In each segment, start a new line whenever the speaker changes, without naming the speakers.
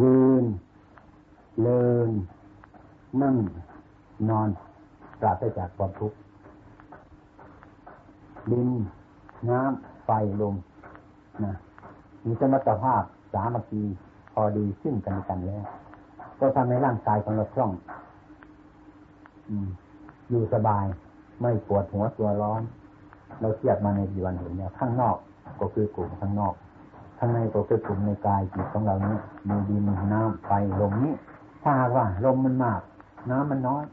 ยืนเลินนั่งนอนปราศจากความทุกข์ดินน้ำไฟลมนะมีสมรรถภาพสามัคคีพอดีซึ่งกันและกันแล้ว ก็ทำให้ร่างกายของเราคล่องอยู่สบายไม่ปวดหัวตัวร้อน เราเทียบมาในปีวันเห็นเนี่ยข้างนอกก็คือกลุ่มข้างนอก ข้างในก็คือกลุ่มในกายจิตของเรานี้มีดินน้ำไฟลมนี้ถ้าว่า ลมมันมาก น้ำมันน้อย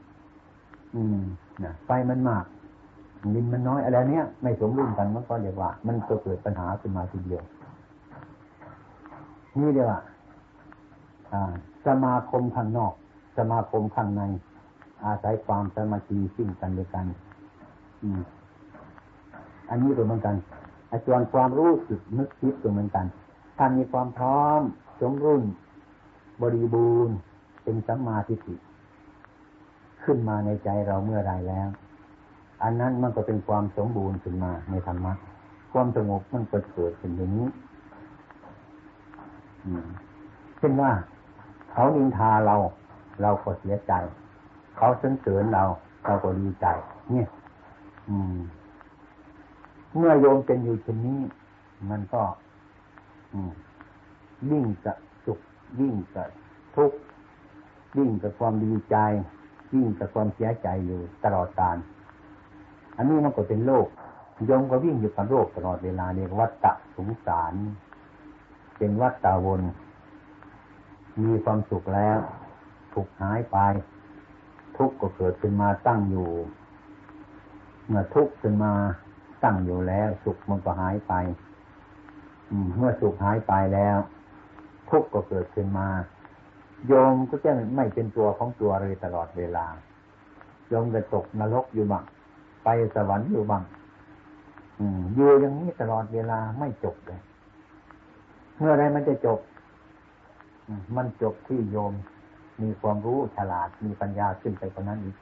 อืมนะไฟมันมากดินมันน้อยอะไรเนี้ยไม่สมดุลกันมันก็เรียกว่า มันก็เกิดปัญหาขึ้นมาทีเดียว นี่เดียวอะสมาคมข้างนอก สมาคมข้างใน อาศัยความสมาธิซึ่งกันและกัน อืม อันนี้ก็เหมือนกันอาจารย์ความรู้สึกนึกคิดก็เหมือนกัน ถ้านมีความพร้อมสมรุ่น บริบูรณ์เป็นสัมมาทิฏฐิขึ้นมาในใจเราเมื่อไรแล้ว อันนั้นมันก็เป็นความสมบูรณ์ขึ้นมาในธรรมะความสงบมันก็เกิดขึ้นอย่างนี้เช่นว่า เขานินทาเรา เราก็เสียใจ เขาสนเสริญเรา เราก็ดีใจ เนี่ย อืม เมื่อโยมเป็นอยู่เช่นนี้ มันก็ ยิ่งจะสุขยิ่งจะทุกข์ยิ่งกับความดีใจ ยิ่งกับความเสียใจอยู่ตลอดกาลอันนี้มันก็เป็นโลกยมก็วิ่งอยู่กับโลกตลอดเวลาเรียกวัฏฏะสงสาร เป็นวัฏฏะวน มีความสุขแล้ว ถูกหายไป ทุกข์ก็เกิดขึ้นมาตั้งอยู่ เมื่อทุกข์ขึ้นมาตั้งอยู่แล้ว สุขมันก็หายไป เมื่อสุขหายไปแล้ว ทุกข์ก็เกิดขึ้นมา โยมก็จะไม่เป็นตัวของตัวเลยตลอดเวลา โยมจะตกนรกอยู่บ้างไปสวรรค์อยู่บ้างอยู่อย่างนี้ตลอดเวลาไม่จบเลยเมื่อไรมันจะจบ มันจบที่โยม มีความรู้ฉลาดมีปัญญาขึ้นไปกว่านั้นอีก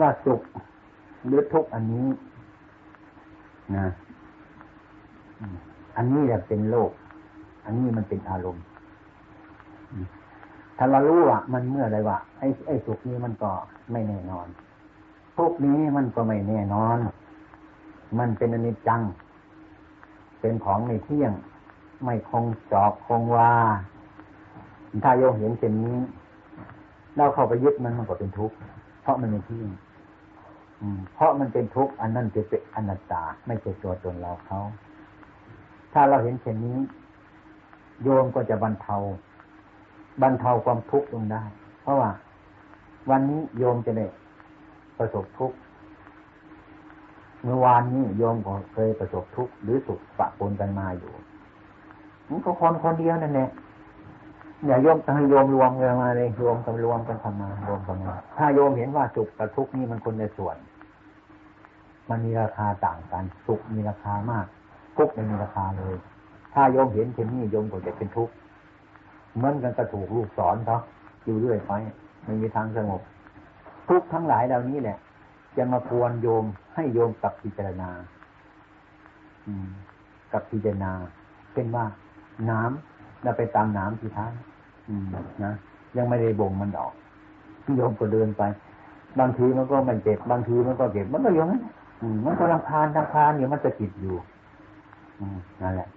ว่าสุขหรือทุกข์อันนี้นะ อันนี้แหละเป็นโลก อันนี้มันเป็นอารมณ์ถ้าเรารู้ว่ามันเมื่อไรว่าไอ้ไอ้สุขนี้มันก็ไม่แน่นอนทุกนี้มันก็ไม่แน่นอน มันเป็นอนิจจัง เป็นของไม่เที่ยง ไม่คงจอกคงว่าถ้าโยมเห็นเช่นนี้ เราเข้าไปยึดมันมันก็เป็นทุกข์ เพราะมันไม่เที่ยงเพราะมันเป็นทุกข์อันนั้นจะเป็นอนัตตา ไม่ใช่ตัวตนเราเขา ถ้าเราเห็นเช่นนี้ โยมก็จะบรรเทา บรรเทาความทุกข์ลงได้ เพราะว่า วันนี้โยมจะได้ประสบทุกข์เมื่อวานนี้โยมก็เคยประสบทุกข์หรือสุขปะปนกันมาอยู่มันก็คนคนเดียวนั่นแหละอย่าโยมให้โยมรวมกันมาเลยรวมกันรวมกันทำมารวมกันมาถ้าโยมเห็นว่าสุขกับทุกข์นี่มันคนในส่วน มันมีราคาต่างกัน สุขมีราคามาก ทุกข์ไม่มีราคาเลย ถ้าโยมเห็นเช่นนี้โยมก็จะเป็นทุกข์เหมือนกันกระถูกลูกสอนเขาอยู่เรื่อยไปไม่มีทางสงบ ทุกทั้งหลายเหล่านี้แหละ จะมาควรโยมให้โยมกับพิจารณา อืม กับพิจารณาเป็นว่าน้ำเราไปตามน้ำที่ท้ายนะยังไม่ได้บ่งมันออกโยมก็เดินไป บางทีมันก็มันเจ็บบางทีมันก็เจ็บมันก็อย่างนั้นมันก็รังคาญรังคาญอยู่มันจะจิตอยู่ นั่นแหละ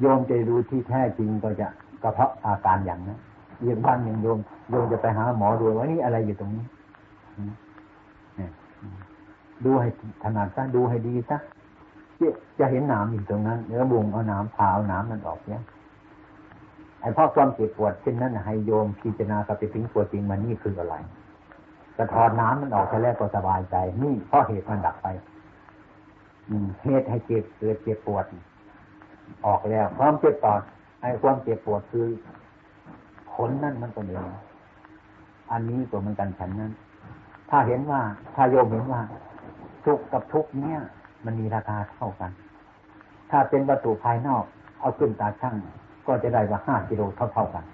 โยมจะดูที่แท้จริงก็จะก็เพราะอาการอย่างนั้นอีกวันหนึ่งโยมโยมจะไปหาหมอดูว่านี่อะไรอยู่ตรงนี้ดูให้ถนัดซะดูให้ดีซะจะเห็นหนามอยู่ตรงนั้นเนื้อบุงเอาหนามผ่าเอาหนามมันออกเนี่ยไอ้พ่อความเจ็บปวดเช่นนั้นให้โยมพิจารณากับไปถึงปวดจริงมันนี่คืออะไรกระถอนน้ำมันออกแค่แรกก็สบายใจ นี่เพราะเหตุมันดับไป อืมเหตุให้เจ็บเกิดเจ็บปวด ออกแล้วพร้อมเจ็บปอดไอ้ความเจ็บปวดคือผลนั่นมันก็เดียวอันนี้ตัวมันกันฉันนั้น ถ้าเห็นว่าถ้าโยมเห็นว่า ทุกกับทุกเนี้ยมันมีราคาเท่ากัน ถ้าเป็นวัตถุภายนอก เอาขึ้นตาช่างก็จะได้ว่าห้ากิโลเท่าเท่ากัน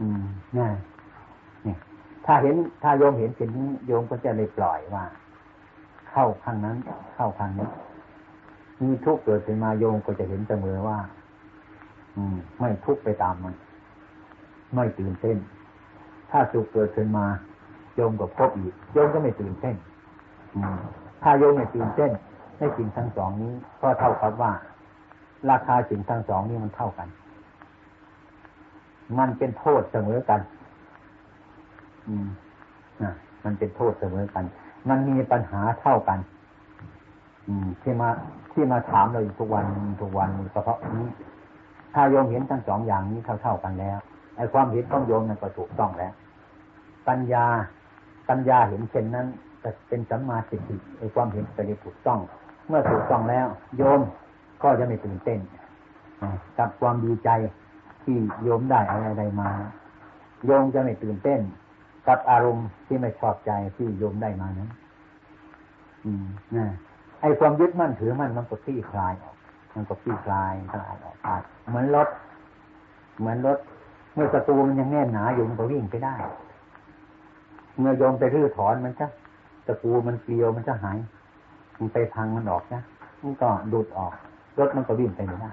อืมง่ายนี่ถ้าเห็นถ้าโยมเห็นเช่นนี้โยมก็จะเลยปล่อยว่า เข้าข้างนั้น เข้าข้างนี้ มีทุกเกิดขึ้นมาโยมก็จะเห็นเสมอว่า อืม ไม่ทุกข์ไปตามมัน ไม่ตื่นเต้น ถ้าสุขเกิดขึ้นมาโยมก็พบอีกโยมก็ไม่ตื่นเต้นอืมถ้าโยมไม่ตื่นเต้นในสิ่งทั้งสองนี้ก็เท่ากับว่า ราคาสิ่งทั้งสองนี้มันเท่ากัน มันเป็นโทษเสมอกัน อืมนะมันเป็นโทษเสมอกัน มันมีปัญหาเท่ากัน ที่มาที่มาถามเราอยู่ทุกวันทุกวันก็เพราะนี้ ถ้าโยมเห็นทั้งสองอย่างนี้เท่าๆกันแล้วไอ้ความเห็นของโยมนั้นก็ถูกต้องแล้ว ปัญญาปัญญาเห็นเช่นนั้นจะเป็นสัมมาสิทธิไอ้ความเห็นไปได้ถูกต้อง เมื่อถูกต้องแล้ว โยมก็จะไม่ตื่นเต้นกับความดีใจที่โยมได้อะไรใดมา โยมจะไม่ตื่นเต้น กับอารมณ์ที่ไม่ชอบใจที่โยมได้มานั้น อืมนะ ไอ้ความยึดมั่นถือมั่นมันก็คลี่คลายออกมันก็คลี่คลายคลายออกไปเหมือนรถ เหมือนรถ เมื่อประตูมันยังแน่นหนาอยู่มันก็วิ่งไปได้ เมื่อโยมไปรื้อถอนมันจะตะปูมันเกลียวมันจะหาย มันไปพังมันออกนะมันก็ดูดออก รถมันก็วิ่งไปไม่ได้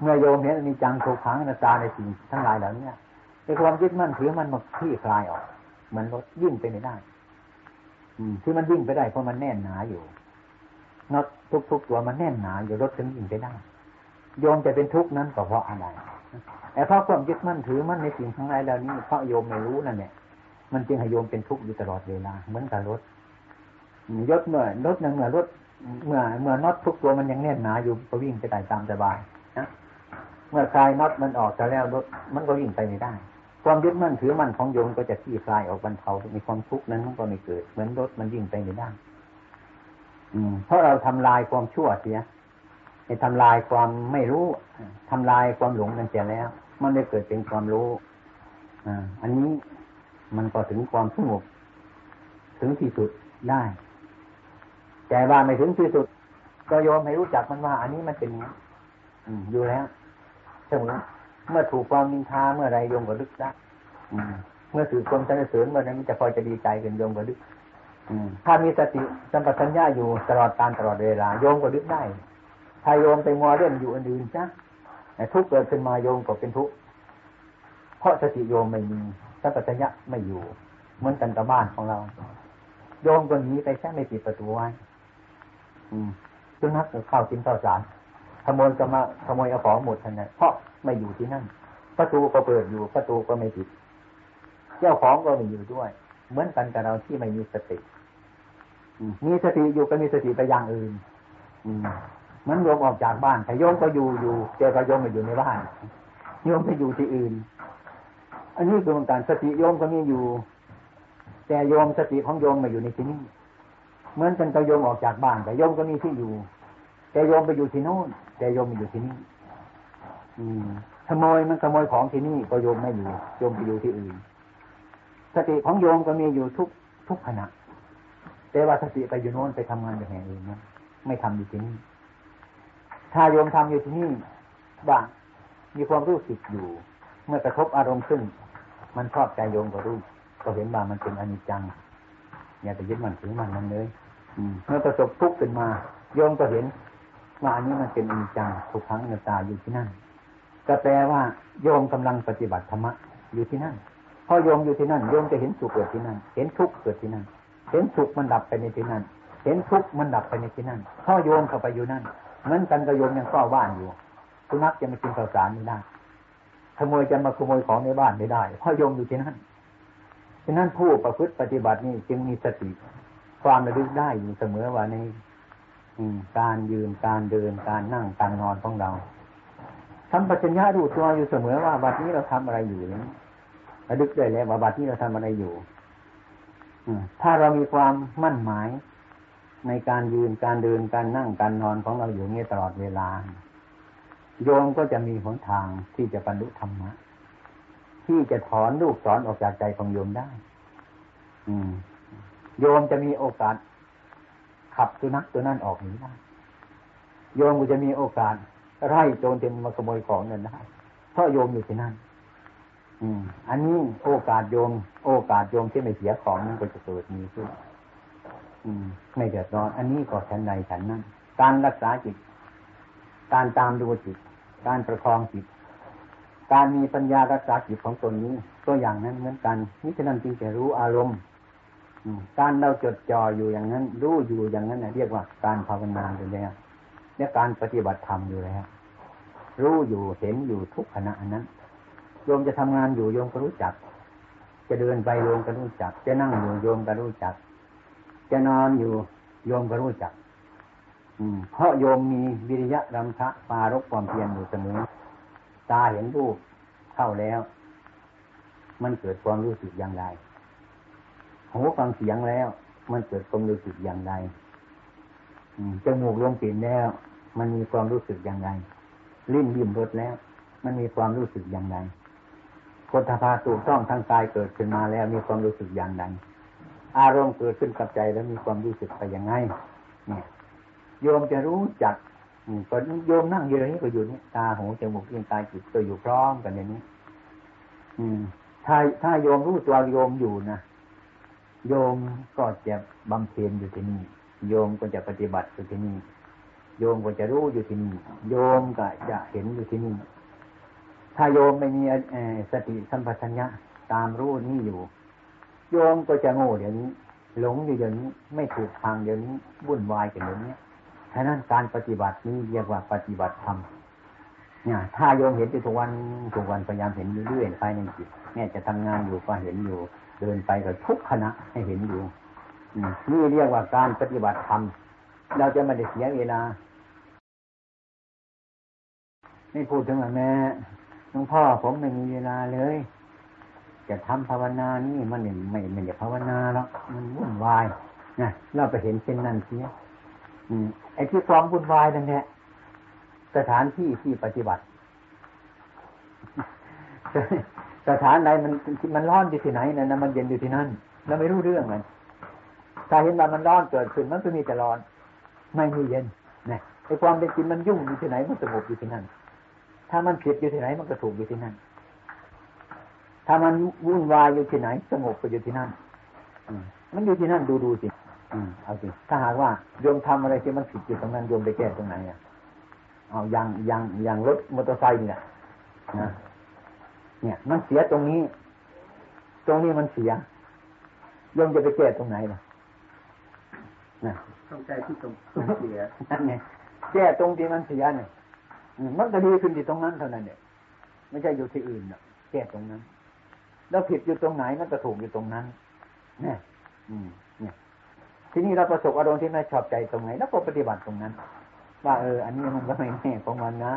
เมื่อโยมเห็นอนิจจังทุกขังนาตาในสิ่งทั้งหลายเหล่านี้ในความยึดมั่นถือมันมันคลี่คลายออกเหมือนรถยิ่งไปไม่ได้ อืมที่มันวิ่งไปได้เพราะมันแน่นหนาอยู่ น็อตทุกๆตัวมันแน่นหนาอยู่รถถึงวิ่งไปได้โยมจะเป็นทุกข์นั้นก็เพราะอะไรแต่เพราะความยึดมั่นถือมั่นในสิ่งทั้งหลายเหล่านี้เพราะโยมไม่รู้นั่นแหละมันจึงให้โยมเป็นทุกข์อยู่ตลอดเวลาเหมือนกับรถยศเมื่อรถหนึ่งเมื่อรถเมื่อเมื่อน็อตทุกตัวมันยังแน่นหนาอยู่ก็วิ่งไปได้ตามสบายนะเมื่อคลายน็อตมันออกจะแล้วรถมันก็วิ่งไปไม่ได้ ความยึดมั่นถือมั่นของโยมก็จะที่คลายออกบรรเทามีความทุกข์นั้นมันก็ไม่เกิด เหมือนรถมันวิ่งไปไม่ได้ เพราะเราทำลายความชั่วเสียไปทำลายความไม่รู้ทำลายความหลงนั่นเสียแล้ว มันได้เกิดเป็นความรู้อ่าอันนี้มันก็ถึงความสงบถึงที่สุดได้ แต่ว่าไม่ถึงที่สุด ก็โยมให้รู้จักมันว่า อันนี้มันเป็นอย่างนี้อยู่แล้วเสมอเมื่อถูกความนินทาเมื่อไรโยมก็ลึกได้เมื่อถือความสรรเสริญเมื่อนั้นจะพอจะดีใจเป็นโยมก็ลึก ถ้ามีสติสัมปชัญญะอยู่ตลอดการตลอดเวลาโยมก็ลึกได้ถ้าโยมไปมัวเล่นอยู่อันอื่นจ้ะทุกเกิดขึ้นมาโยมก็เป็นทุกเพราะสติโยมไม่มีสัมปชัญญะไม่อยู่เหมือนกันกับบ้านของเรา โยมคนนี้ไปแค่ไม่ปิดประตูไว้จุนัขเข้ากินข้าวสารขโมยก็มาขโมยเอาของหมดทันทีเพราะไม่อยู่ที่นั่น ประตูก็เปิดอยู่ประตูก็ไม่ปิด เจ้าของก็ไม่อยู่ด้วย เหมือนกันกับเราที่ไม่มีสติ มีสติอยู่ก็มีสติไปอย่างอื่นมันโยมออกจากบ้านแต่โยมก็อยู่อยู่เจอกับโยมไม่อยู่ในบ้านโยมไปอยู่ที่อื่น อันนี้คือการสติโยมก็มีอยู่ แต่โยมสติของโยมมาอยู่ในที่นี้เหมือนกันกับโยมออกจากบ้านแต่โยมก็มีที่อยู่ แต่โยมไปอยู่ที่โน่นแต่โยมมาอยู่ที่นี่อืมขโมยมันขโมยของที่นี่ก็โยมไม่อยู่โยมไปอยู่ที่อื่น สติของโยมก็มีอยู่ทุกทุกขณะ แต่ว่าสติไปอยู่โน่นไปทำงานอย่างอื่นนะไม่ทำอยู่ที่นี่ถ้าโยมทำอยู่ที่นี่บ้างมีความรู้สึกอยู่ เมื่อกระทบอารมณ์ขึ้นมันชอบใจโยมก็รู้ก็เห็นว่ามันเป็นอนิจจังอย่าไปยึดมันถือมันมันเลยเมื่อประสบทุกข์ขึ้นมา โยมก็เห็นว่าอันนี้มันเป็นอนิจจังทุกครั้งเนตาอยู่ที่นั่นก็แปลว่าโยมกำลังปฏิบัติธรรมะอยู่ที่นั่นพอโยมอยู่ที่นั่นโยมจะเห็นสุขเกิดที่นั่น เห็นทุกข์เกิดที่นั่น เห็นสุขมันดับไปในที่นั่นเห็นทุกข์มันดับไปในที่นั่นพอโยมเข้าไปอยู่นั่นเหมือนกันกับโยมยังเฝ้าบ้านอยู่สุนัขจะมากินข้าวสารไม่ได้ขโมยจะมาขโมยของในบ้านไม่ได้เพราะโยมอยู่ที่นั่นฉะนั้นผู้ประพฤติปฏิบัตินี่จึงมีสติ ความระลึกได้อยู่เสมอว่าในการยืนการเดินการนั่งการนอนของเราทำปัญญาดูตัวอยู่เสมอว่าบัดนี้เราทำอะไรอยู่ระลึกได้แล้วว่าบัดนี้เราทำอะไรอยู่ ถ้าเรามีความมั่นหมายในการยืนการเดินการนั่งการนอนของเราอยู่นี้ตลอดเวลา โยมก็จะมีหนทางที่จะบรรลุธรรมะ ที่จะถอนลูกสอนออกจากใจของโยมได้ อืม โยมจะมีโอกาส ขับสุนัขตัวนั้นออกหนีได้โยมก็จะมีโอกาสไล่โจรเต็มมาขโมยของเงินได้เพราะโยมอยู่ที่นั่น อันนี้โอกาสโยม โอกาสโยมที่ไม่เสียของมันก็จะเกิดมีขึ้นไม่เดือดร้อน อันนี้ก็ฉันใดฉันนั้น การรักษาจิต การตามดูจิต การประคองจิต การมีปัญญารักษาจิตของตนนี้ ตัวอย่างนั้นเหมือนกันนี่ฉะนั้นจึงจะรู้อารมณ์การเราจดจ่ออยู่อย่างนั้น รู้อยู่อย่างนั้นเรียกว่าการภาวนาอยู่แล้วและการปฏิบัติธรรมอยู่แล้วรู้อยู่เห็นอยู่ทุกขณะนั้น โยมจะทำงานอยู่โยมก็รู้จัก จะเดินไปโยมก็รู้จัก จะนั่งอยู่โยมก็รู้จัก จะนอนอยู่โยมก็รู้จัก อืม เพราะโยมมีวิริยะรำคะปารกความเพียรอยู่เสมอตาเห็นรูปเข้าแล้ว มันเกิดความรู้สึกอย่างไรหูฟังเสียงแล้ว มันเกิดความรู้สึกอย่างไรจมูกลงกลิ่นแล้ว มันมีความรู้สึกอย่างไรลิ้นยิ้มรสแล้ว มันมีความรู้สึกอย่างไร คนทพาถูกต้องทางกายเกิดขึ้นมาแล้วมีความรู้สึกอย่างไรอารมณ์เกิดขึ้นกับใจแล้วมีความรู้สึกไปยังไงเนี่ยโยมจะรู้จักก็โยมนั่งอยู่ตรงนี้ก็อยู่นี่ตาหูจมูกลิ้นกายจิตก็อยู่พร้อมกันอย่างนี้ อืม ถ้าถ้าโยมรู้ตัวโยมอยู่นะโยมก็จะบำเพ็ญอยู่ที่นี่โยมก็จะปฏิบัติอยู่ที่นี่โยมก็จะรู้อยู่ที่นี่โยมก็จะเห็นอยู่ที่นี่ ถ้าโยมไม่มีสติสัมปชัญญะตามรู้นี่อยู่ โยมก็จะโง่เดี๋ยวนี้ หลงอยู่เดี๋ยวนี้ไม่ถูกทางเดี๋ยวนี้วุ่นวายกันเดี๋ยวนี้ฉะนั้นการปฏิบัตินี้เรียกว่าปฏิบัติธรรมเนี่ย ถ้าโยมเห็นทุกวันทุกวันพยายามเห็นเรื่อยๆภายในจิตแม่จะทำงานอยู่ก็เห็นอยู่ เดินไปกับทุกขณะให้เห็นอยู่นี่เรียกว่าการปฏิบัติธรรมเราจะไม่ได้เสียเวลาไม่พูดถึงแม่ หลวงพ่อผมไม่มีเวลาเลย จะทำภาวนานี่มันไม่ไม่ไม่ภาวนาแล้วมันวุ่นวายนะเราไปเห็นเช่นนั้นเสียไอ้ที่ความวุ่นวายนั่นแหละสถานที่ที่ปฏิบัติ สถานใดมันมันร้อนอยู่ที่ไหนนั่นนะมันเย็นอยู่ที่นั่นเราไม่รู้เรื่องมันถ้าเห็นว่ามันร้อนเกิดขึ้นมันก็มีแต่ร้อน ไม่มีเย็นนะไอ้ความเป็นจริงมันยุ่งอยู่ที่ไหนมันสงบอยู่ที่นั่น ถ้ามันผิดอยู่ที่ไหน มันก็ถูกอยู่ที่นั่น ถ้ามันวุ่นวายอยู่ที่ไหน สงบก็อยู่ที่นั่นมันอยู่ที่นั่นดูดูสิอืมเอาสิถ้าหากว่าโยมทำอะไรที่มันผิดอยู่ตรงนั้นโยมไปแก้ตรงไหนอะเอาอย่างอย่างอย่างรถมอเตอร์ไซค์เนี่ยนะเนี่ย มันเสียตรงนี้ ตรงนี้มันเสียโยมจะไปแก้ตรงไหนล่ะนะ
ต้องใจที่ตรงเสีย
นั่นไงแก้ตรงที่มันเสียเนี่ย มันก็ดีขึ้นที่ตรงนั้นเท่านั้นเนี่ยไม่ใช่อยู่ที่อื่นนะแก้ตรงนั้น แล้วผิดอยู่ตรงไหนมันก็ถูกอยู่ตรงนั้นเนี่ยอืมเนี่ยทีนี้เราประสบอารมณ์ที่ไม่ชอบใจตรงไหนแล้วก็ปฏิบัติตรงนั้น ว่าเออ อันนี้มันก็ไม่แน่ของมันนะ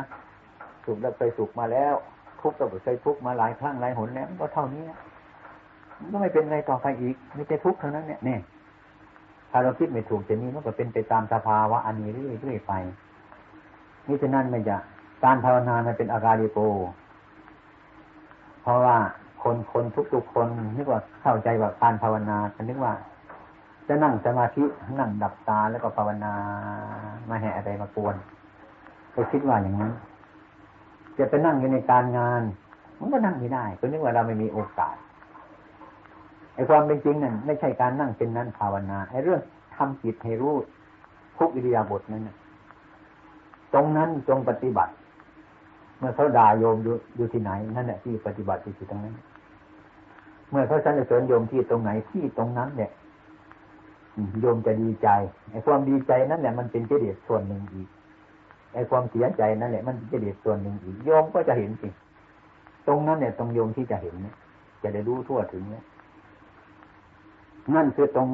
สุขแล้วไปสุขมาแล้ว ทุกข์ก็เคยทุกข์มาหลายครั้งหลายหนแล้วก็เท่านี้มันก็ไม่เป็นไรต่อไปอีกไม่ใช่ทุกข์เท่านั้นเนี่ยเนี่ยถ้าเราคิดไม่ถูกจะนี้มันก็เป็นไปตามสภาวะอันนี้เรื่อยๆไปนี่ฉะนั้นมันจะ การภาวนามันเป็นอาการดิโก เพราะว่าคนคนทุกๆคนนึกว่าเข้าใจว่าการภาวนาฉันนึกว่า จะนั่งสมาธินั่งดับตาแล้วก็ภาวนามาแห่อะไรมากวนก็คิดว่าอย่างนั้นจะไปนั่งอยู่ในการงาน มันก็นั่งไม่ได้ก็นึกว่าเราไม่มีโอกาสไอ้ความเป็นจริงนั่นไม่ใช่การนั่งเป็นนั้นภาวนาไอ้เรื่องทำจิตให้รู้ทุกอิริยาบถนั้นตรงนั้นจงปฏิบัติ มื่อเขาด่าโยมอยู่อยู่ที่ไหนนั่นแหละที่ปฏิบัติอยู่ตรงนั้น เมื่อเขาสรรเสริญโยมที่ตรงไหนที่ตรงนั้นเนี่ยโยมจะดีใจไอ้ความดีใจนั่นแหละมันเป็นเจดีย์ส่วนหนึ่งอีกไอ้ความเสียใจนั่นแหละมันเป็นเจดีย์ส่วนหนึ่งอีกโยมก็จะเห็นสิตรงนั้นเนี่ยตรงโยมที่จะเห็นเนี่ยจะได้รู้ทั่วถึงเนี่ยนั่นคือตรง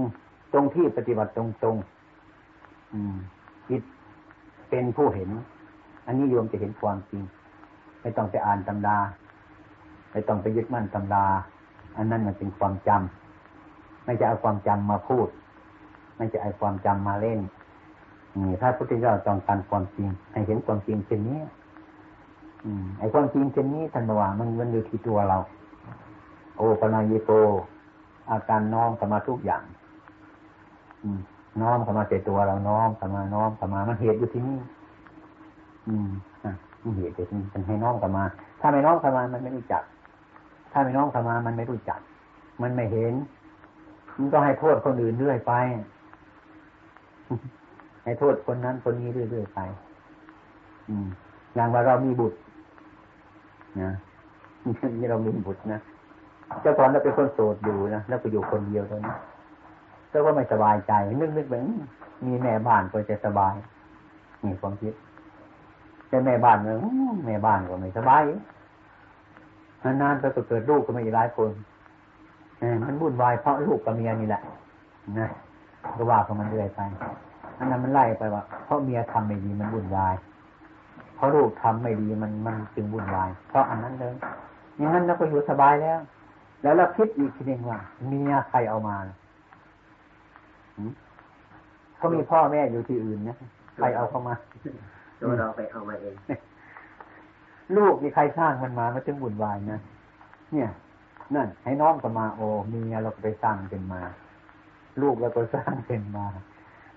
ตรงที่ปฏิบัติตรงตรงจิตเป็นผู้เห็น อันนี้โยมจะเห็นความจริง ไม่ต้องไปอ่านตำราไม่ต้องไปยึดมั่นตำราอันนั้นมันเป็นความจำไม่จะเอาความจำมาพูด ไม่จะเอาความจำมาเล่นนี่ถ้าพุทธเจ้าต้องการความจริง ให้เห็นความจริงเช่นนี้อืมไอ้ความจริงเช่นนี้ท่านบอกว่ามันมันอยู่ที่ตัวเรา โอปนายโตอาการน้อมเข้ามาทุกอย่าง อืมน้อมเข้ามาเจตัวเราน้อมเข้ามาน้อมเข้ามามันเหตุอยู่ที่นี่อืม อะมันเหตุอยู่ที่นี่มันให้น้อมเข้ามา ถ้าไม่น้อมเข้ามามันไม่รู้จัก ถ้าไม่น้อมเข้ามามันไม่รู้จัก มันไม่เห็น มันก็ให้โทษคนอื่นเรื่อยไป ให้โทษคนนั้นคนนี้เรื่อยๆไป อืม อย่างว่าเรามีบุตรนะนี่เรามีบุตรนะเจ้าตอนเราเป็นคนโสดอยู่นะแล้วก็อยู่คนเดียวตอนนี้ก็ว่าไม่สบายใจนึกนึกแบบมีแม่บ้านก็จะสบายมีความคิด แต่แม่บ้านเนอแม่บ้านก็ไม่สบายนานๆก็เกิดลูกก็ไม่หลายคนมันวุ่นวายเพราะลูกกับเมียนี่แหละนะก็ว่าของมันเรื่อยไปอันนั้นมันไล่ไปว่าเพราะเมียทำไม่ดีมันวุ่นวาย เพราะลูกทำไม่ดีมันมันจึงวุ่นวาย เพราะอันนั้นเลยอย่างนั้นเราก็อยู่สบายแล้ว แล้วเราคิดอีกทีหนึ่งว่าเมียใครเอามาเขามีพ่อแม่อยู่ที่อื่นนะใครเอาเข้ามา
ตัวเราไปเอามาเอง
ลูกมีใครสร้างมันมามันจึงวุ่นวายนะเนี่ย นั่น ให้น้องก็มาโอ้มีเราก็ไปสร้างเป็นมา ลูกเราก็สร้างเป็นมา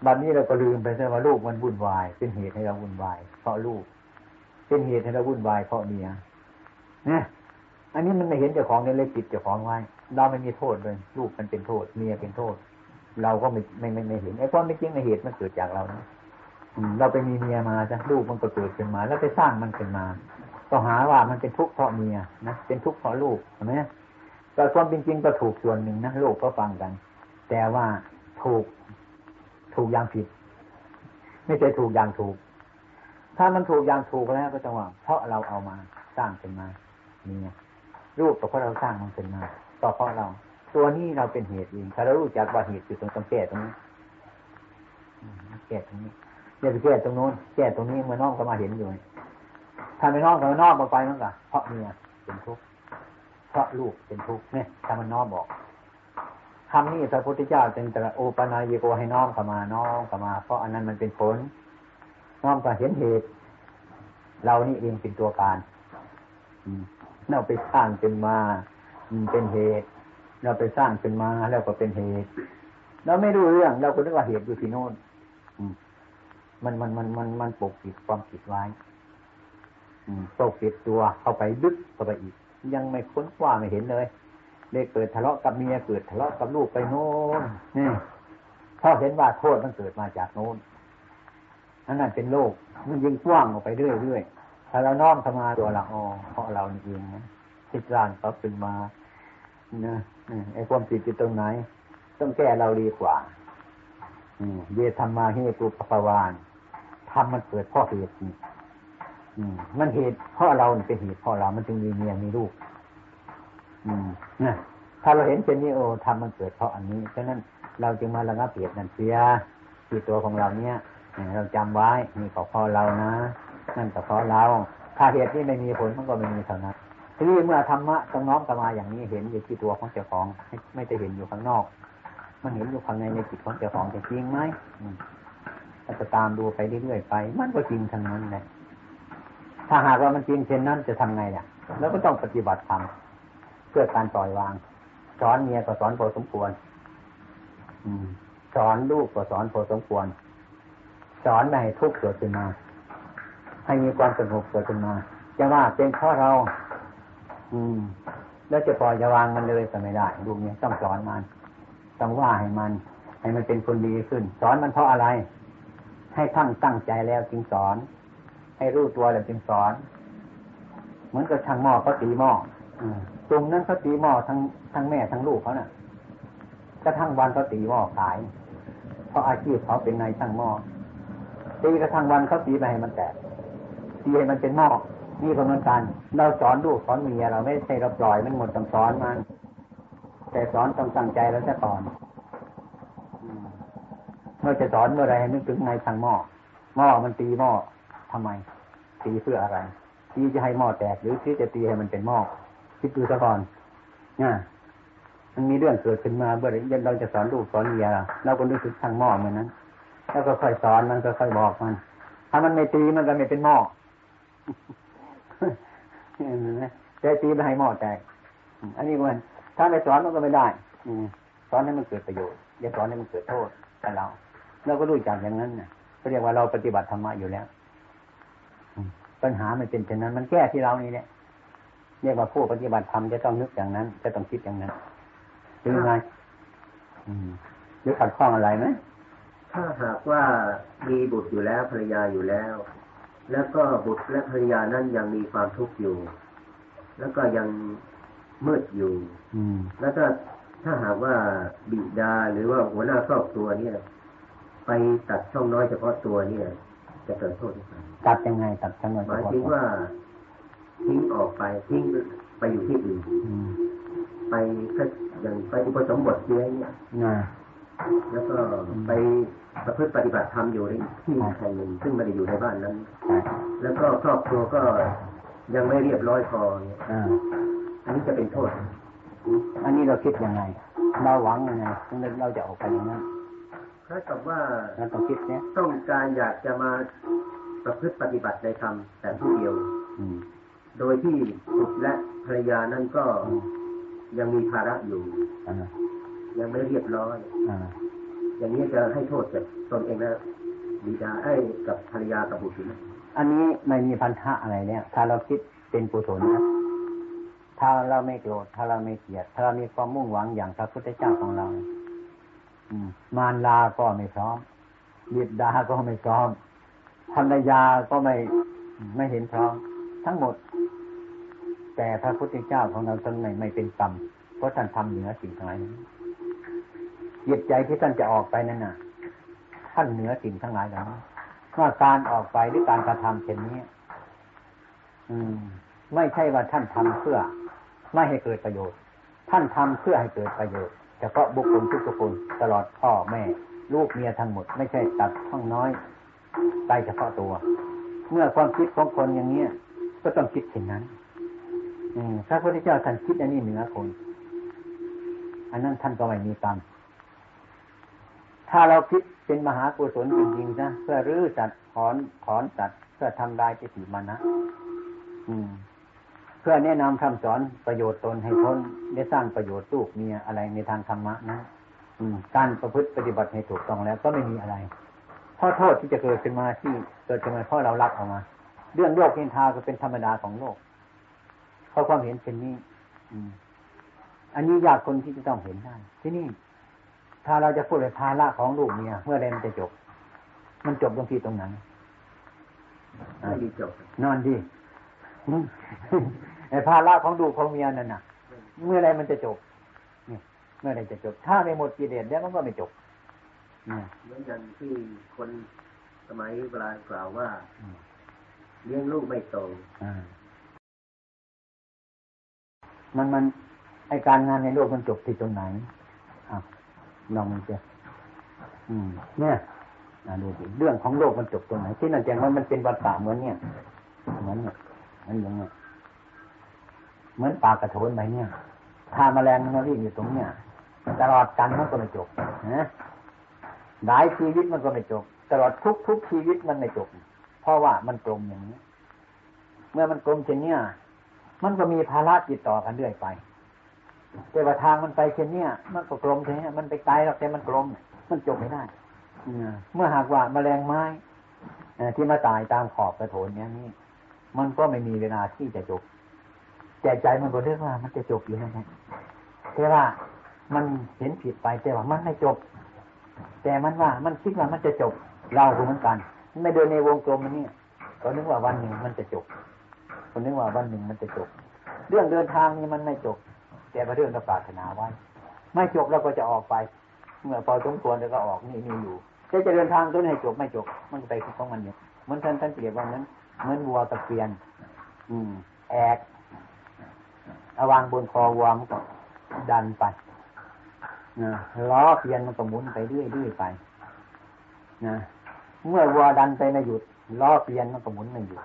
บัดนนี้เราก็ลืมไปใช่ว่าลูกมันวุ่นวาย เป็นเหตุให้เราวุ่นวาย เพราะลูก เป็นเหตุให้เราวุ่นวายเพราะเมียเนี่ยอันนี้มันไม่เห็นเจ้าของเนี่ยเลยปิดเจ้าของไว้ เราไม่มีโทษเลย ลูกมันเป็นโทษ เมียเป็นโทษ เราก็ไม่ไม่ไม่ไม่เห็นไอ้ความไม่จริงในเหตุมันเกิดจากเรานะ เราไปมีเมียมาจ้ะลูกมันก็เกิดขึ้นมา แล้วไปสร้างมันขึ้นมา ก็หาว่ามันเป็นทุกข์เพราะเมียนะเป็นทุกข์เพราะลูกเห็นไหมแต่ความเป็นจริงก็ถูกส่วนหนึ่งนะลูกก็ฟังกัน แต่ว่าถูกถูกอย่างผิด ไม่ใช่ถูกอย่างถูก ถ้ามันถูกอย่างถูกแล้วก็จะว่า เพราะเราเอามาสร้างขึ้นมาเนี่ยรูปก็เพราะเราสร้างมันขึ้นมาต่อเพราะเรา ตัวนี้เราเป็นเหตุเองถ้าเรารู้จักว่าเหตุอยู่ตรงตรงแก่ตรงนี้แก่ตรงนี้ อย่าไปแก้ตรงโน้นแก้ตรงนี้เมื่อน้องก็มาเห็นอยู่ถ้าไม่น้องก็นอกมาไปมันก็เพราะเมียเป็นทุกข์เพราะลูกเป็นทุกข์เนี่ยถ้ามันน้องบอกคำนี้พระพุทธเจ้าจึงตรัสโอปนายโกให้น้องเข้ามาน้องเข้ามา เพราะอันนั้นมันเป็นผล น้องก็เห็นเหตุ เรานี่เองเป็นตัวการเราไปสร้างเป็นมาเป็นเหตุ เราไปสร้างเป็นมาแล้วก็เป็นเหตุ เราไม่รู้เรื่องเราก็นึกว่าเหตุอยู่ที่โน่น มันมันมันมันมันปกปิดความผิดไว้ปกปิดตัวเข้าไปลึกเข้าไปอีก ยังไม่ค้นคว้าไม่เห็นเลยเด็กเกิดทะเลาะกับเมียเกิดทะเลาะกับลูกไปโน่นนี่พอเห็นว่าโทษมันเกิดมาจากโน้นอันนั้นเป็นโลก มันยิ่งกว้างออกไปเรื่อยๆถ้าเราน้อมเข้ามาตัวเราอ๋อเพราะเราเองนะทิศร่างเขาเป็นมานะไอ้ความผิดอยู่ตรงไหน ต้องแก้เราดีกว่าเยธรรมาเฮตุปปวาน ทำมันเกิดเพราะเหตุนี่มันเหตุเพราะเราเป็นเหตุเพราะเรา มันจึงมีเมียมีลูกอืมนะถ้าเราเห็นเช่นนี้โอ้ทำมันเกิดเพราะอันนี้ฉะนั้นเราจึงมาระงับเหตุนั่นเสียที่ตัวของเราเนี้ยเราจำไว้มีก็เพราะเรานะนั่นก็เพราะเรา ถ้าเหตุนี้ไม่มีผลมันก็ไม่มีเท่านั้นทีนี้เมื่อธรรมะต้องน้อมกลับมาอย่างนี้เห็นอยู่ที่ตัวของเจ้าของ ไม่จะเห็นอยู่ข้างนอก มันเห็นอยู่ข้างในในจิตของเจ้าของจะจริงไหม ถ้าจะตามดูไปเรื่อยๆไป มันก็จริงทั้งนั้นเลยถ้าหากว่ามันจริงเช่นนั้นจะทำไงเนี่ยแล้วก็ต้องปฏิบัติธรรมเพื่อการปล่อยวาง สอนเมียก็สอนพอสมควรสอนลูกก็สอนพอสมควร สอนไม่ให้ทุกข์เกิดขึ้นมา ให้มีความสงบเกิดขึ้นมาจะว่าเป็นเพราะเรา อืม แล้วจะปล่อยจะวางมันเลยก็ไม่ได้ลูกเนี้ยต้องสอนมัน ต้องว่าให้มัน ให้มันเป็นคนดีขึ้น สอนมันเพราะอะไร ให้ทั้งตั้งใจแล้วจึงสอน ให้รู้ตัวแล้วจึงสอน เหมือนกับช่างหม้อเขาตีหม้อตรงนั้นเขาตีหม้อทั้งทั้งแม่ทั้งลูกเขาเนะ่ะกระทั่งวันเขาตีหม้อขาย เพราะอาชีพเขาเป็นนายช่างหม้อตีกระทั่งวันเขาตีไปให้มันแตกตีให้มันเป็นหม้อนี่ก็เหมือนกันเราสอนลูกสอนเมียเราไม่ใช่เราปล่อยมันหมดต้องสอนมันแต่สอนต้องตั้งใจแล้วจะสอน เมื่อจะสอนเมื่อไรนึกถึงนายช่างหม้อหม้อมันตีหม้อทำไม ตีเพื่ออะไรตีจะให้หม้อแตกหรือที่จะตีให้มันเป็นหม้อคิดดูซะก่อนนะมันมีเรื่องเกิดขึ้นมาเมื่อไรเราจะสอนลูกสอนเมียเราก็รู้สึกทางหม้อเหมือนนั้น แล้วก็ค่อยสอนมันก็ค่อยบอกมัน ถ้ามันไม่ตีมันก็ไม่เป็นหม้อแต่ตีไปให้หม้อแตกอันนี้มันถ้าไม่สอนมันก็ไม่ได้สอนให้มันเกิดประโยชน์อย่าสอนให้มันเกิดโทษแต่เรา เราก็รู้จักอย่างนั้นนะเขาเรียกว่าเราปฏิบัติธรรมะอยู่แล้วปัญหามันเป็นเช่นนั้น มันแก้ที่เรานี่เนี่ยเรียกว่าผู้ปฏิบัติธรรมจะต้องนึกอย่างนั้น จะต้องคิดอย่างนั้นหรือไงหรือขัดข้องอะไรไหม
ถ้าหากว่ามีบุตรอยู่แล้วภรรยาอยู่แล้ว แล้วก็บุตรและภรรยานั้นยังมีความทุกข์อยู่ แล้วก็ยังมืดอยู่
อืม
แล้วก็ถ้าหากว่าบิดาหรือว่าหัวหน้าครอบครัวเนี่ย ไปตัดช่องน้อยเฉพาะตัวเนี่ย จะเกิดโทษหรือเปล่า
ตัดยังไงตัดจังหวะ
หมายถึงว่าทิ้งออกไปทิ้งไปอยู่ที่อื่น
อืม
ไปก็อย่างไปอุปสมบทเชื้อเนี่ย
นะ
แล้วก็ไปประพฤติปฏิบัติธรรมอยู่ในที่แห่งหนึ่งซึ่งไม่ได้อยู่ในบ้านนั้น
ใช่
แล้วก็ครอบครัวก็ยังไม่เรียบร้อยพอเนี่ย
อ่า
อันนี้จะเป็นโทษ
อันนี้เราคิดยังไง เราหวังยังไงนึกเราจะออกไปอย่างนั้น
คล้ายกับว่า
เราต้องคิดเนี่ย
ต้องการอยากจะมาประพฤติปฏิบัติในธรรมแต่ผู้เดียว
อืม
โดยที่บุตรและภรรยานั้นก็ยังมีภาระอยู่
อ่า
ยังไม่เรียบร้อย
อ่า
อย่างนี้จะให้โทษกับตนเองและบิดาไอ้ยกับภรรยากับบุตรไหม
อันนี้ไม่มีพันธะอะไรเนี่ย ถ้าเราคิดเป็นกุศลนะถ้าเราไม่โกรธถ้าเราไม่เกลียด ถ้าเรามีความมุ่งหวังอย่างพระพุทธเจ้าของเราอืม มารลาก็ไม่พร้อมบิดาก็ไม่พร้อมภรรยาก็ไม่ไม่เห็นพร้อม ทั้งหมด แต่พระพุทธเจ้าของเราท่านไม่ไม่เป็นกรรมเพราะท่านทำเหนือสิ่งทั้งหลายนี้จิตใจที่ท่านจะออกไปนั่นน่ะ ท่านเหนือสิ่งทั้งหลายเหล่านี้ว่าการออกไปหรือการกระทำเช่นนี้ อืม ไม่ใช่ว่าท่านทำเพื่อ ไม่ให้เกิดประโยชน์ ท่านทำเพื่อให้เกิดประโยชน์ ฉพาะบุคคลทุกคนตลอดพ่อแม่ ลูกเมียทั้งหมด ไม่ใช่ตัดช่องน้อยไปเฉพาะตัว เมื่อความคิดของคนอย่างเนี้ยก็ต้องคิดเช่นนั้น อืมพระพุทธเจ้าท่านคิดอันนี้เหนือคนอันนั้นท่านก็ไม่มีกรรมถ้าเราคิดเป็นมหากุศลจริงๆนะเพื่อรื้อจัดถอนถอนจัดเพื่อทำลายจิตมานะอืม เพื่อแนะนำคำสอนประโยชน์ตนให้พ้นได้สร้างประโยชน์ลูกเมียอะไรในทางธรรมะนะอืมการประพฤติปฏิบัติให้ถูกต้องแล้วก็ไม่มีอะไรเพราะโทษที่จะเกิดขึ้นมาที่เกิดขึ้นมาเพราะเรารักออกมา เรื่องโลกนินทาก็เป็นธรรมดาของโลกเพราะความเห็นเช่นนี้ อืม อันนี้ยากคนที่จะต้องเห็นได้ ที่นี่ ถ้าเราจะพูดเลยภาระของลูกเมียเมื่อไรมันจะจบ มันจบตรงที่ตรงนั้น
ไม่ดีจบ
นอนดี ไอ้ภาระของลูกของเมียนั่นน่ะ เมื่อไรมันจะจบนี่เมื่อไรจะจบ ถ้าไม่หมดกิเลสแล้วมันก็ไม่จบเนี่ย
เหมือนกันที่คนสมัยโบราณกล่าวว่า
อืม
เลี้ยงลูกไม่โต
อ่ามันมันไอการงานในโลกมันจบที่ตรงไหนอะลองมันเจออืม เนี่ยอ่าดูสิเรื่องของโลกมันจบตรงไหนที่นั่นแจ้งว่ามันเป็นวัฏฏะเหมือนเนี่ยเหมือนเนี่ยเหมือนอย่างเงี้ย เหมือนปลากระโถนไปเนี่ย ถ้าแมลงมันวิ่งอยู่ตรงเนี้ยตลอดกันมันก็ไม่จบนะหลายชีวิตมันก็ไม่จบ ตลอดทุกทุกชีวิตมันไม่จบ เพราะว่ามันกลมอย่างนี้ เมื่อมันกลมเช่นเนี้ยมันก็มีภาระติดต่อกันเรื่อยไป แต่ว่าทางมันไปเช่นเนี้ยมันก็กลมเช่นเนี้ยมันไปไกลหรอกแต่มันกลม มันจบไม่ได้เมื่อหากว่าแมลงไม้ที่มาตายตามขอบกระโถนเนี้ยนี่มันก็ไม่มีเวลาที่จะจบ แต่ใจมันก็เรียกว่า มันจะจบอยู่นั่นแหละแต่ว่ามันเห็นผิดไปแต่ว่ามันไม่จบ แต่มันว่ามันคิดว่ามันจะจบ เราเหมือนกันไม่เดินในวงกลมมันเนี่ยก็นึกว่าวันหนึ่งมันจะจบคนนึกว่าวันหนึ่งมันจะจบ เรื่องเดินทางนี่มันไม่จบ แต่ว่าเรื่องเราปรารถนาไว้ ไม่จบเราก็จะออกไป เมื่อพอสมควรแล้วก็ออกนี่นี่อยู่จะจะเดินทางต้นให้จบไม่จบ มันก็ไปของมันอยู่เหมือนท่านท่านเปรียบว่านั้นเหมือนวัวตะเกียนอืม แอก เอาวางบนคอวัวมันก็ดันไปนะล้อเพียนมันก็หมุนไปเรื่อยเรื่อยไปนะเมื่อวัวดันไปไม่หยุดล้อเพียนมันก็หมุนไม่หยุด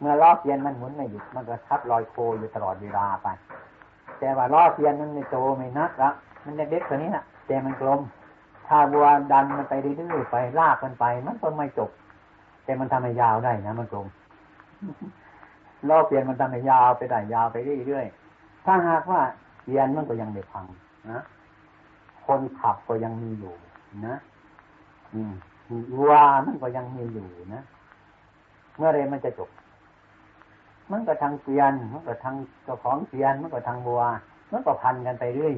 เมื่อล้อเพียนมันหมุนไม่หยุดมันก็ทับลอยโคอยู่ตลอดเวลาไป แต่ว่าล้อเพียนมันไม่โตไม่นักละมันเล็กๆตัวนี้นะแต่มันกลม ถ้าวัวดันมันไปเรื่อยๆไปลากมันไป มันก็ไม่จบ แต่มันทำให้ยาวได้นะมันกลม ล้อเปลี่ยนมันทำให้ยาวไปได้ยาวไปเรื่อยๆถ้าหากว่าเปลี่ยนมันก็ยังไม่พังนะคนขับก็ยังมีอยู่นะอืมวัวมันก็ยังมีอยู่นะเมื่อไรมันจะจบ มันก็ทางเปลี่ยนมันก็ทางเจ้าของเปลี่ยนมันก็ทางวัวมันก็พันกันไปเรื่อย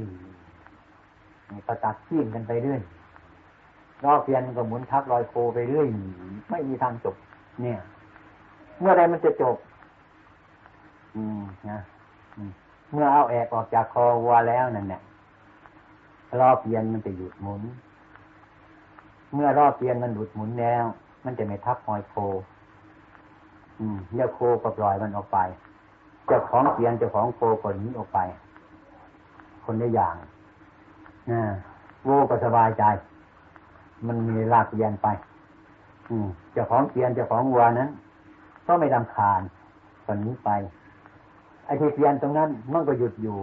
นี่ก็ตัดขี้มกันไปเรื่อยล้อเปลี่ยนมันก็หมุนทับลอยโคไปเรื่อยไม่มีทางจบ เนี่ย เมื่อไรมันจะจบ อืมนะเมื่อเอาแอกออกจากคอวัวแล้วนั่นเนี่ยรอบเย็นมันจะหยุดหมุน เมื่อรอบเย็นมันหยุดหมุนแล้ว มันจะไม่ทับหอยโค อืมเนื้อโคก็ปล่อยมันออกไปเจ้าของเปียนเจ้าของโคคนนี้ออกไป คนได้อย่างนะโวก็สบายใจ มันมีลากเปียนไป อืมเจ้าของเปียนเจ้าของวัวนั้น ก็ไม่ดำคาญคนนี้ไป ไอ้ที่เปลี่ยนตรงนั้นมันก็หยุดอยู่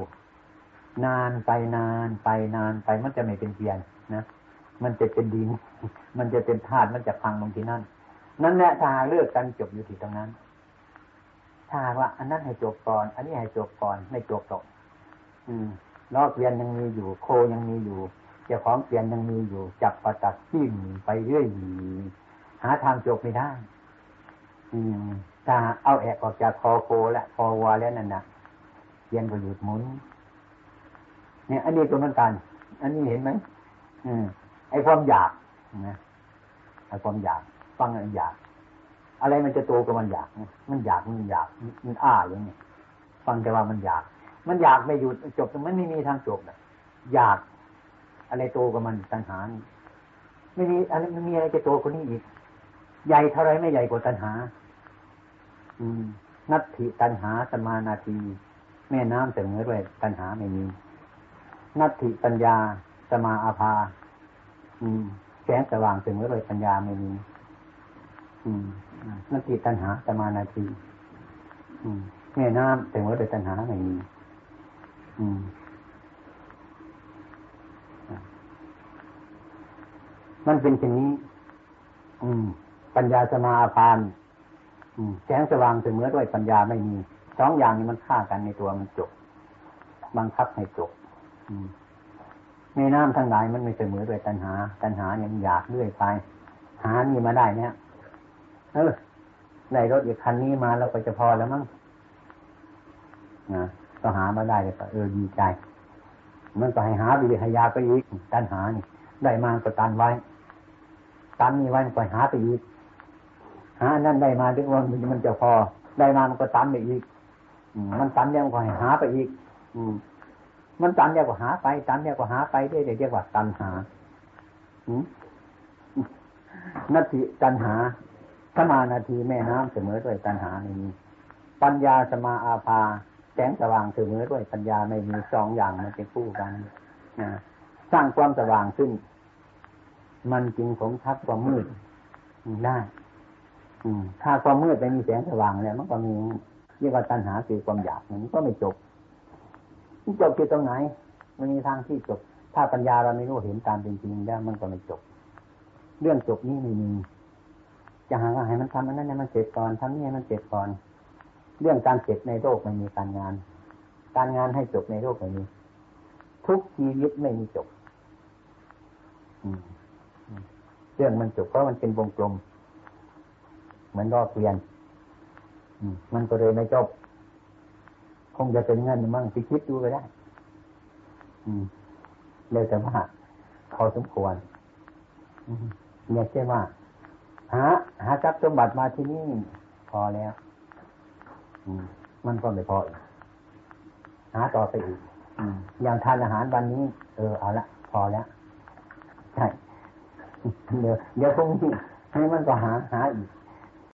นานไปนานไปนานไปมันจะไม่เป็นเปลี่ยนนะมันจะเป็นดิน มันจะเป็นธาตุมันจะพังลงที่นั่น นั่นแหละถ้าเลือกกันจบอยู่ที่ตรงนั้น ถ้าว่า อันนั้นให้จบก่อน อันนี้ให้จบก่อนไม่จบตกอืมรอบเปลี่ยนยังมีอยู่ โคยังมีอยู่เจ้าของเปลี่ยนยังมีอยู่ จับประตัดจิ้มไปเรื่อยหาทางจบไม่ได้ อืม ถ้าเอาแอกออกจากคอโคและคอวาแล้วนั่นนะเปลี่ยนก็หยุดหมุน เนี่ย อันนี้ก็เหมือนกัน อันนี้เห็นไหมอืมไอ้ความอยากนะไอ้ความอยาก ฟังอันอยาก อะไรมันจะโตก็มันอยาก มันอยากมันอยากมันอ้าอย่างนี้ฟังแต่ว่ามันอยาก มันอยากไม่หยุดจบมันไม่มีทางจบนะอยาก อะไรโตกับมันตัณหาไม่มีอะไรมันมีอะไรจะโตกว่านี้อีก ใหญ่เท่าไรไม่ใหญ่กว่าตัณหา นัตถิตัณหาสมานาที แม่น้ำเสมอด้วยตัณหาไม่มี นัตถิปัญญาสมาอาภาแสงสว่างเสมอด้วยปัญญาไม่มีนัตถิตัณหาสมานาทีแม่น้ำเสมอด้วยตัณหาไม่มีมันเป็นเช่นนี้ อืม ปัญญาสมาพาน แสงสว่างเสมอด้วยปัญญาไม่มีสองอย่างนี้มันฆ่ากันในตัวมันจบบังคับให้จบในน้ำทั้งหลายมันไม่เสมอด้วยตัณหา ตัณหาเนี่ยมันอยากเรื่อยไป หานี่มาได้เนี่ยเออในรถอีกคันนี้มาเราก็จะพอแล้วมั้งนะก็หามาได้เลยก็เออดีใจ มันก็ให้หาวิริยาไปอีกตัณหานี่ได้มาก็ตันไว้ ตันนี่ไว้ก็หาไปอีก หานั่นได้มาด้วยว่ามันจะพอ ได้มามันก็ตันไปอีกมันตันแล้วก็ให้หาไปอีก อืม มันตันแล้วก็หาไป ตันแล้วก็หาไปได้เรียกว่าตันหานาทีตันหาสมานาทีแม่น้ำเสมอด้วยตันหาไม่มีปัญญาสมาอาภาแสงสว่างเสมอด้วยปัญญาไม่มีสองอย่างมันเป็นคู่กันนะสร้างความสว่างขึ้น มันจริงผมทับความมืดได้ ถ้าความมืดไม่มีแสงสว่างแล้วมันก็มีเรียกว่าตัณหาคือความอยากมันก็ไม่จบจบคือตรงไหน มันมีทางที่จบ ถ้าปัญญาเราไม่รู้เห็นตามเป็นจริงแล้วมันก็ไม่จบ เรื่องจบนี้ไม่มีจะหาว่าให้มันทำอันนั้นให้มันเสร็จก่อนทำนี่ให้มันเสร็จก่อน เรื่องการเสร็จในโลกไม่มีการงาน การงานให้จบในโลกไม่มีทุกชีวิตไม่มีจบเรื่องมันจบเพราะมันเป็นวงกลม เหมือนรอบเปลี่ยนมันก็เลยไม่จบ คงจะเป็นเงินมั่งไปคิดดูก็ได้ อืมเลยแต่ว่าพอสมควรเนี่ยใช่ว่าหาหาทรัพย์สมบัติมาที่นี่พอแล้วมมันก็ไม่พออีกหาต่อไปอีกอย่างทานอาหารวันนี้ เออเอาละพอแล้วใช่เดี๋ยวเดี๋ยวพรุ่งนี้ให้มันก็หาหาอีก